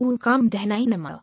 un kam dehnai nama